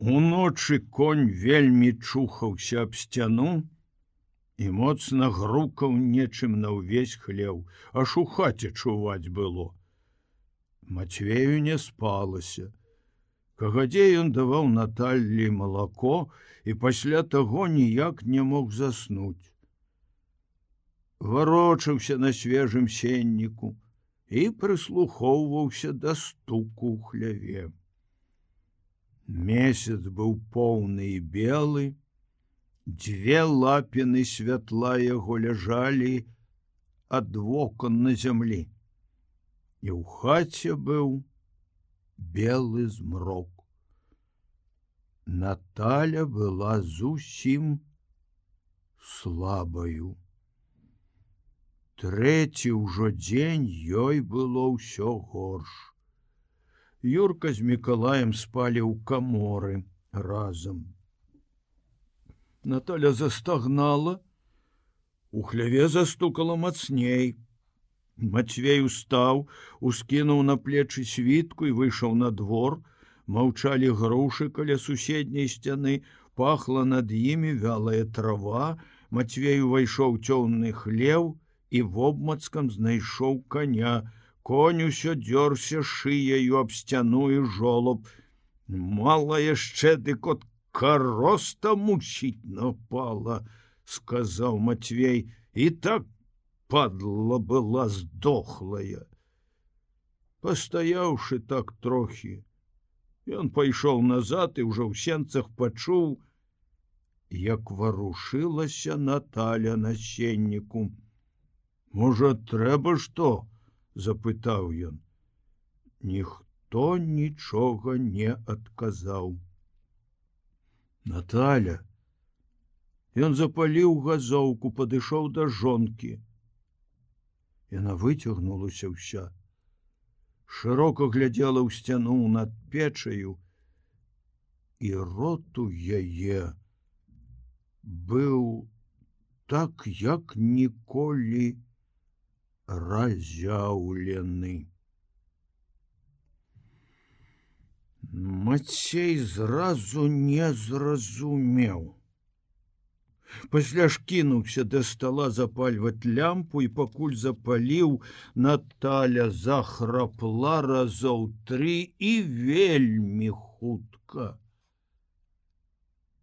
Уночы конь вельмі чухаўся аб сцяну і моцна грукаў нечым на ўвесь хлеў, аж у хаце чуваць было. Мацвею не спалася. Кагадзей ён даваў Наталлі малако і пасля таго ніяк не мог заснуць. Варочаўся на свежым сенніку і прыслухоўваўся да стуку ў хляве. Месяц быў поўны і белы, Дзве лапіны святла яго ляжалі ад вокон на зямлі. І ў хаце быў белы змрок. Наталя была зусім слабаю. Трэці ўжо дзень ёй было ўсё горш. Юрка з мікалаем спалі ў каморы разам. Наталя застагнала, У хляве застукала мацней. Мацвей устаў, ускінуў на плечы світку і выйшаў на двор, маўчалі грушы каля суседняй сцяны, пахла над імі вялая трава, Мацвей увайшоў цёмны хлеў і вобмацкам знайшоў коня, конь усё дзёрся шыяю аб сцяну і жолоб. Мала яшчэ ды кот кароста мучить напала, сказаў Матвей, і так падла была здохлая. Пастаяўшы так трохі, Ён пайшоў назад і ўжо ў сенцах пачуў, як варушылася Наталя на сенніку. Можа, трэба што? Запытаў ён. Ніхто нічога не адказаў. Наталя. Ён запаліў газоўку, падышоў да жонкі. Яна выцягнулася ўся. Шырока глядзела ў сцяну над печаю, і роту яе быў так, як ніколі, разяўлены. Мацей зразу не зразумеў. Пасля ж кінуўся да стола запальваць лямпу і пакуль запаліў, Наталя захрапла разоў тры і вельмі хутка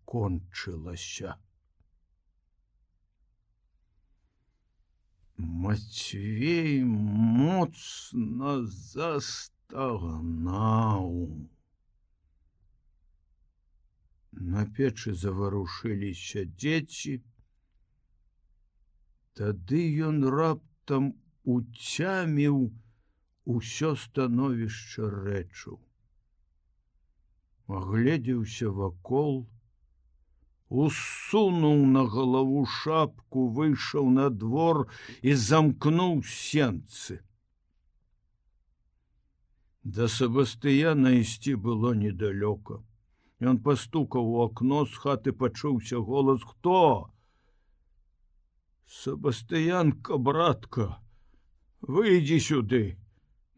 кончылася. Мацвей моцна застагнаў. На печы заварушыліся дзеці. Тады ён раптам уцяміў усё становішча рэчаў. Агледзеўся вакол, усунуў на галаву шапку, выйшаў на двор і замкнуў сенцы. Да Сабастыяна ісці было недалёка. Ён пастукаў у акно з хаты пачуўся голас хто. Сабастыянка, братка, выйдзі сюды,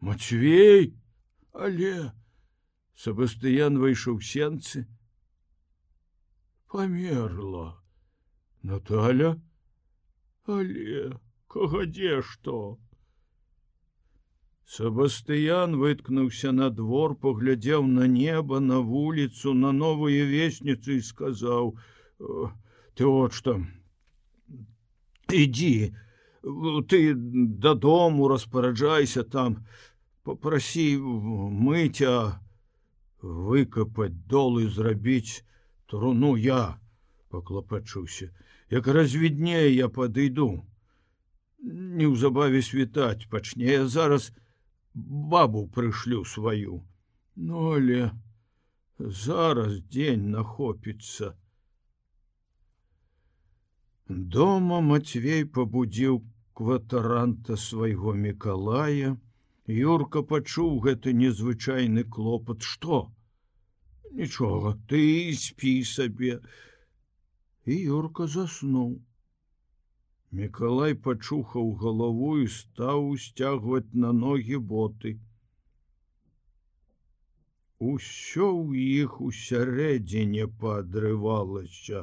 Мацвей, але Сабастыян выйшаў сенцы, померла. Наталя? Але кагадзе что? Сабастыян выткнуўся на двор поглядзеў на небо на вуліцу на новую весніцу і сказаў ты вот что иди ты дадому распараджайся там попроси мыця выкопать долы зрабіць труну я поклопачуся як развіднее я подыйду неўзабаве світаць пачне я зараз бабу прышлю сваю. Ну але зараз дзень нахопіцца. Дома Мацвей побудзіў кватаранта свайго мікалая. Юрка пачуў гэты незвычайны клопат. Что нічога ты спі сабе і юрка заснуў Миколай пачухаў галаву і стаў сцягваць на ногі боты Усё ў іх усярэдзіне паадрывалася,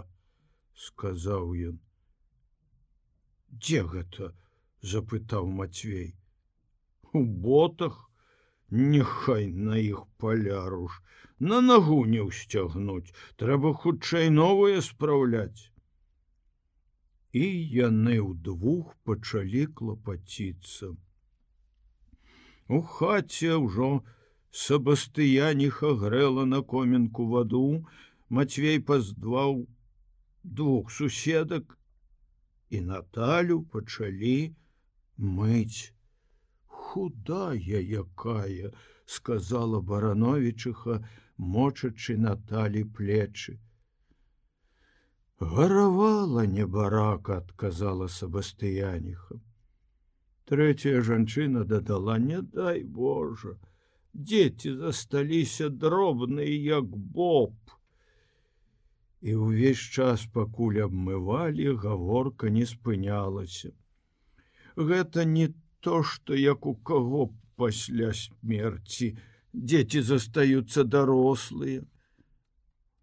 сказаў ён. Дзе гэта? запытаў Мацвей. У ботах, Няхай на іх паляруш, на нагу не ўсцягнуць, трэба хутчэй новыя спраўляць. І яны ўдвух пачалі клапаціцца. У хаце ўжо сабастыяніха грэла на комінку ваду, Мацвей паздваў двух суседак і Наталю пачалі мыць худая якая сказала барановичыха мочачы наталі плечы. Гаравала небарака адказала сабастыяніха. Третья жанчына дадала не дай божа дзеці засталіся дробныя як боб і ўвесь час пакуль абмывалі гаворка не спынялася. Гэта не то то что як у кого пасля смерти дети застаются дарослые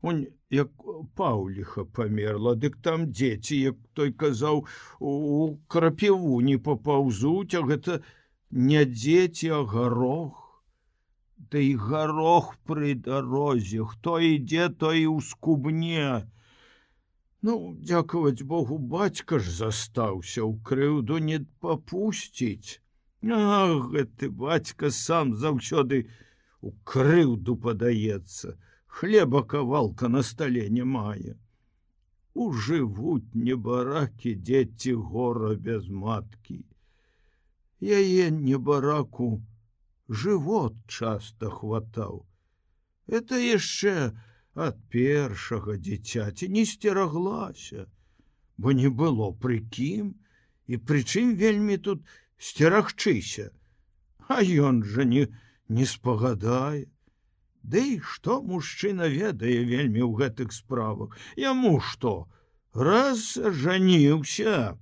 он як пауліха померла дык там дети як той казаў у крапіву не папаўзуць а гэта не дети а горох да і горох пры дарозе хто ідзе то і ў скубне Ну, дзякаваць Богу, бацька ж застаўся ў крыўду не папусціць. Ах, гэты бацька сам заўсёды у крыўду падаецца. Хлеба кавалка на стале не мае. Ужывуць небаракі дзеці гора без маткі. Яе небараку жывот часта хватаў. Это яшчэ, ад першага дзіцяці не сцераглася, бо не было пры кім і прычым вельмі тут сцерагчыся, А ён жа не не спагадае. Ды і што мужчына ведае вельмі ў гэтых справах, Яму што, раз жаніўся,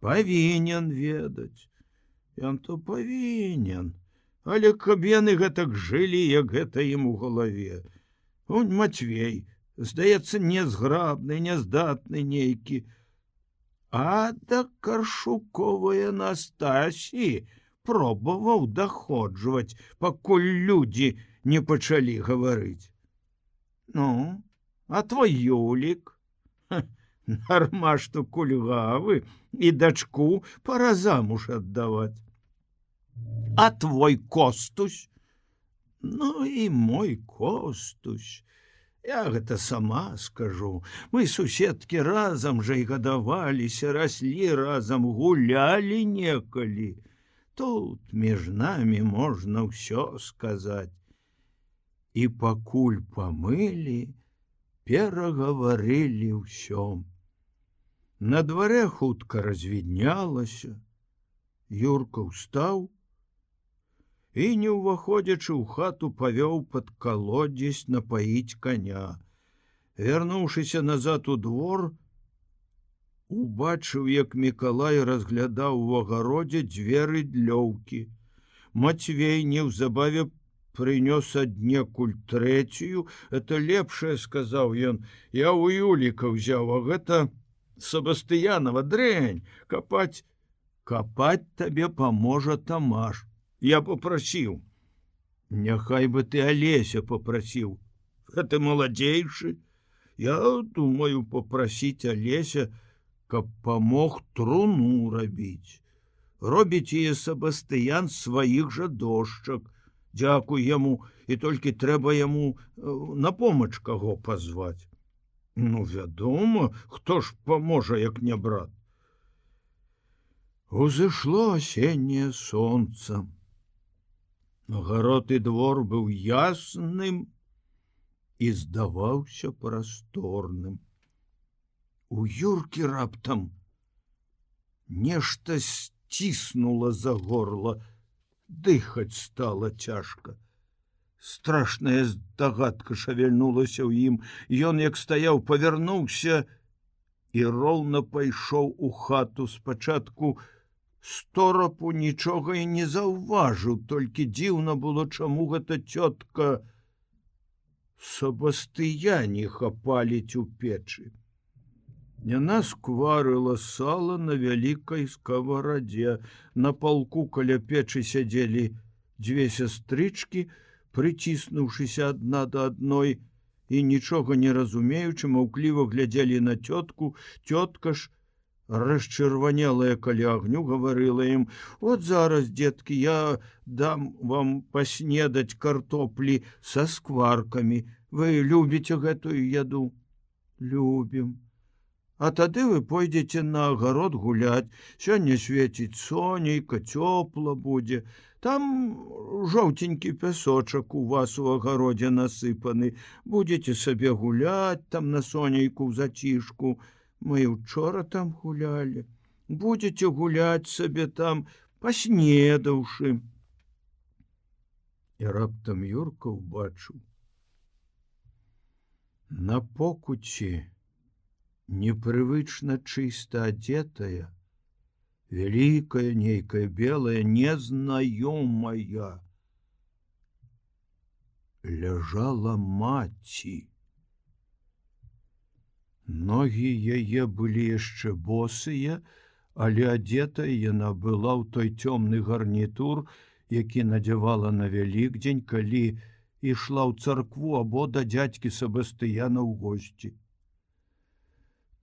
павінен ведаць. Ён то павінен, Але каб яны гэтак жылі, як гэта ім у галаве, он Матвей здаецца незграбны няздатны нейкі. А да каршуковая настасі пробаваў даходжваць пакуль людзі не пачалі гаварыць ну а твой юлік нарма што кульгавы і дачку пора замуж аддаваць а твой костусь Ну і мой костусь. Я гэта сама скажу. Мы суседкі разам жа і гадаваліся, раслі разам гулялі некалі. Тут між намі можна ўсё сказаць. І пакуль памылі, перагаварылі ўсё. На дварэ хутка развіднялася. Юрка ўстаў, і не ўваходзячы ў хату павёў пад калодзесь напаіць коня. Вярнуўшыся назад у двор, убачыў, як Миколай разглядаў у агародзе дзверы длёўкі. Мацвей неўзабаве прынёс аднекуль трэцюю, это лепшае сказаў ён, я у юліка ўзяў, а гэта Сабастыянова дрэнь капаць, капаць табе паможа тамаш я попросіў няхай бы ты алеся попросіў это маладзейшы? Я думаю попросить алеся каб помог труну рабіць робіць яе сабастыян сваіх жа дошчак дзякуй яму і толькі трэба яму э, на помач каго пазваць ну вядома хто ж паможа як не брат? Узышло асенняе солнцем Гарот і двор быў ясным і здаваўся прасторным. У юркі раптам нешта сціснула за горла, дыхаць стала цяжка. Страшная здагадка шавельнулася ў ім, Ён як стаяў, павярнуўся і роўна пайшоў у хату спачатку, сторапу нічога і не заўважыў, толькі дзіўна было, чаму гэта цётка сабастыяне хапаліць у печы. Яна скварыла сала на вялікай скаварадзе. На палку каля печы сядзелі дзве сястрычкі, прыціснуўшыся адна да адной і нічога не разумеючы, маўкліва глядзелі на цётку, цётка ж, расчырванелая каля агню гаварыла ім: вот зараз деткі я дам вам паснедаць картоплі са скваркамі. Вы любіце гэтую яду? Любім а тады вы пойдзеце на агарод гуляць. Сёння свеціць сонейка цёпла будзе. Там жоўценькі пясочак у вас у агародзе насыпаны. Будете сабе гуляць там на сонейку ў зацішку. Мы учора там гулялі. Будете гуляць сабе там паснедаўшы. І раптам юрка убачыў на покуце непрывычна чыста адетая вялікая нейкая белая незнаёмая ляжала маці Ногі яе былі яшчэ босыя, але адзетая яна была ў той цёмны гарнітур, які надзявала на вялікдзень, калі ішла ў царкву або да дзядзькі Сабастыяна ў госці.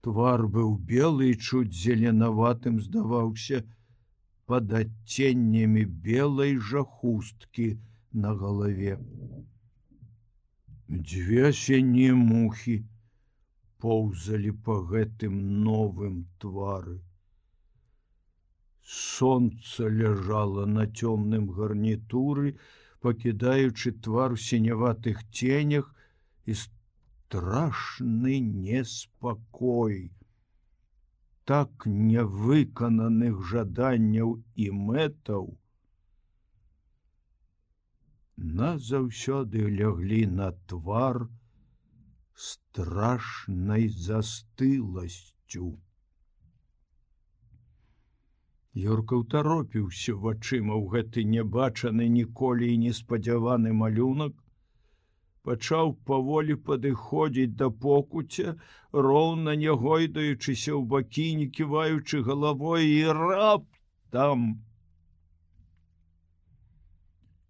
Твар быў белы і чуць зеленаватым здаваўся пад адценнямі белай жа хусткі на галаве. Дзве асеннія мухі, поўзалі по гэтым новым твары. Сонца ляжала на цёмным гарнітуры, пакідаючы твар у сіняватых ценях і страшны неспакой. Так нявыкананых жаданняў і мэтаў назаўсёды ляглі на твар, страшнай застыласцю. Юрка ўтаропіўся вачыма ў гэты небачаны ніколі і неспадзяваны малюнак, пачаў паволі падыходзіць да покуця, роўна не гойдаючыся ў бакі, не ківаючы галавой і раб там.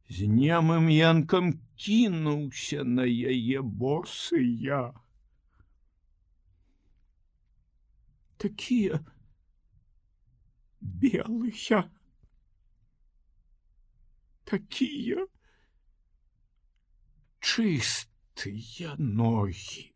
З немым янкам кінуўся на яе босы я. Такія белыя такія чыстыя ногі.